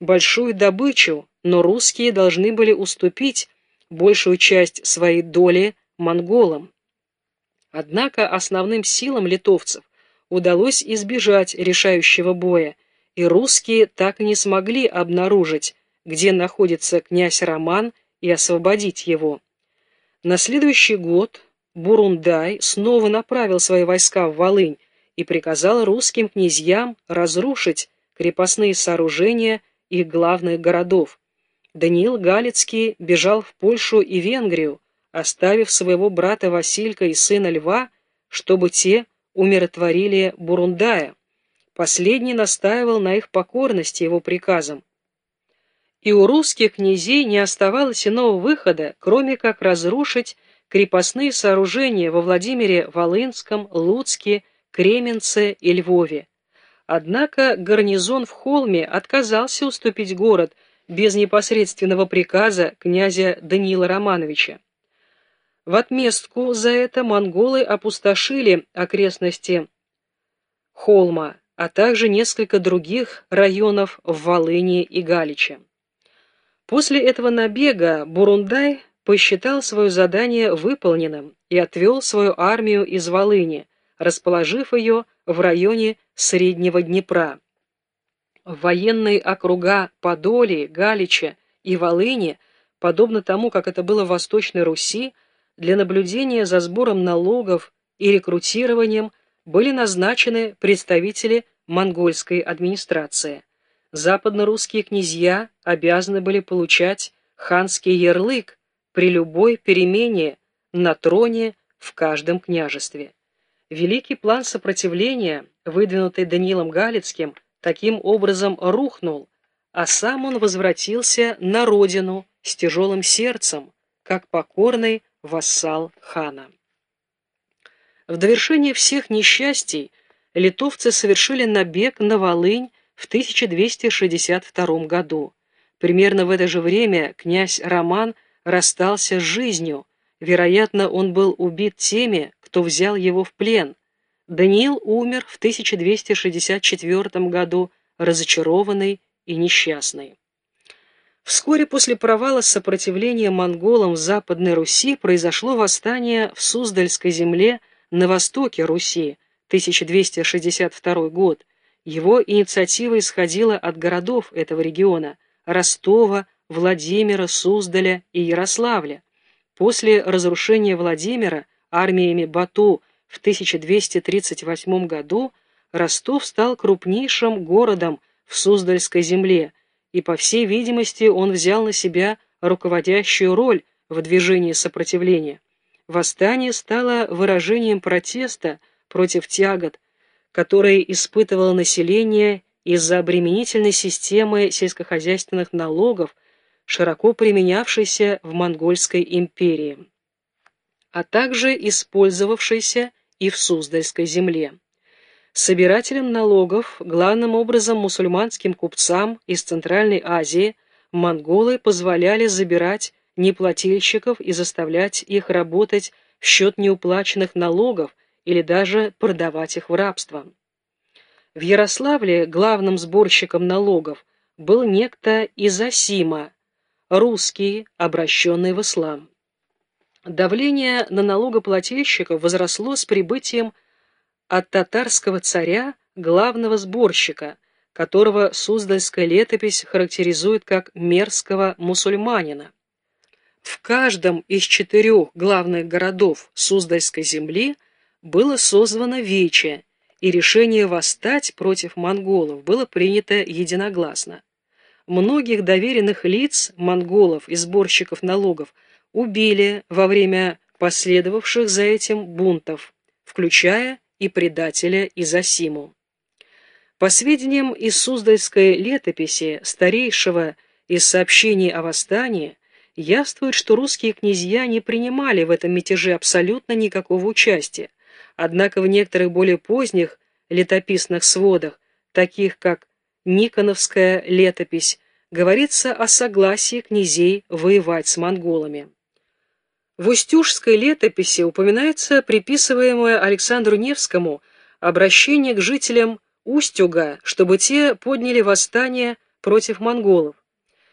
большую добычу, но русские должны были уступить большую часть своей доли монголам. Однако основным силам литовцев удалось избежать решающего боя, и русские так и не смогли обнаружить, где находится князь Роман, и освободить его. На следующий год Бурундай снова направил свои войска в Волынь и приказал русским князьям разрушить крепостные сооружения их главных городов. Даниил Галицкий бежал в Польшу и Венгрию, оставив своего брата Василька и сына Льва, чтобы те умиротворили Бурундая. Последний настаивал на их покорности его приказам. И у русских князей не оставалось иного выхода, кроме как разрушить крепостные сооружения во Владимире Волынском, Луцке, Кременце и Львове. Однако гарнизон в Холме отказался уступить город без непосредственного приказа князя Даниила Романовича. В отместку за это монголы опустошили окрестности Холма, а также несколько других районов в Волыни и Галиче. После этого набега Бурундай посчитал свое задание выполненным и отвел свою армию из Волыни, расположив ее в районе Среднего Днепра. Военные округа Подоли, Галича и Волыни, подобно тому, как это было в Восточной Руси, для наблюдения за сбором налогов и рекрутированием были назначены представители монгольской администрации. Западно-русские князья обязаны были получать ханский ярлык при любой перемене на троне в каждом княжестве. Великий план сопротивления, выдвинутый Даниилом Галицким, таким образом рухнул, а сам он возвратился на родину с тяжелым сердцем, как покорный вассал хана. В довершение всех несчастий литовцы совершили набег на Волынь в 1262 году. Примерно в это же время князь Роман расстался с жизнью, вероятно, он был убит теми, кто взял его в плен. Даниил умер в 1264 году, разочарованный и несчастный. Вскоре после провала сопротивления монголам в Западной Руси произошло восстание в Суздальской земле на востоке Руси, 1262 год. Его инициатива исходила от городов этого региона – Ростова, Владимира, Суздаля и Ярославля. После разрушения Владимира армиями Бату в 1238 году Ростов стал крупнейшим городом в Суздальской земле – и, по всей видимости, он взял на себя руководящую роль в движении сопротивления. Восстание стало выражением протеста против тягот, которые испытывало население из-за обременительной системы сельскохозяйственных налогов, широко применявшейся в Монгольской империи, а также использовавшейся и в Суздальской земле. Собирателям налогов, главным образом мусульманским купцам из Центральной Азии, монголы позволяли забирать неплательщиков и заставлять их работать в счет неуплаченных налогов или даже продавать их в рабство. В Ярославле главным сборщиком налогов был некто Изасима, русский, обращенный в ислам. Давление на налогоплательщиков возросло с прибытием от татарского царя главного сборщика, которого Суздальская летопись характеризует как мерзкого мусульманина. В каждом из четырех главных городов Суздальской земли было созвано вече, и решение восстать против монголов было принято единогласно. Многих доверенных лиц монголов и сборщиков налогов убили во время последовавших за этим бунтов, включая и предателя Изасиму. По сведениям из Суздальской летописи, старейшего из сообщений о восстании, явствует, что русские князья не принимали в этом мятеже абсолютно никакого участия, однако в некоторых более поздних летописных сводах, таких как Никоновская летопись, говорится о согласии князей воевать с монголами. В Устюжской летописи упоминается приписываемое Александру Невскому обращение к жителям Устюга, чтобы те подняли восстание против монголов.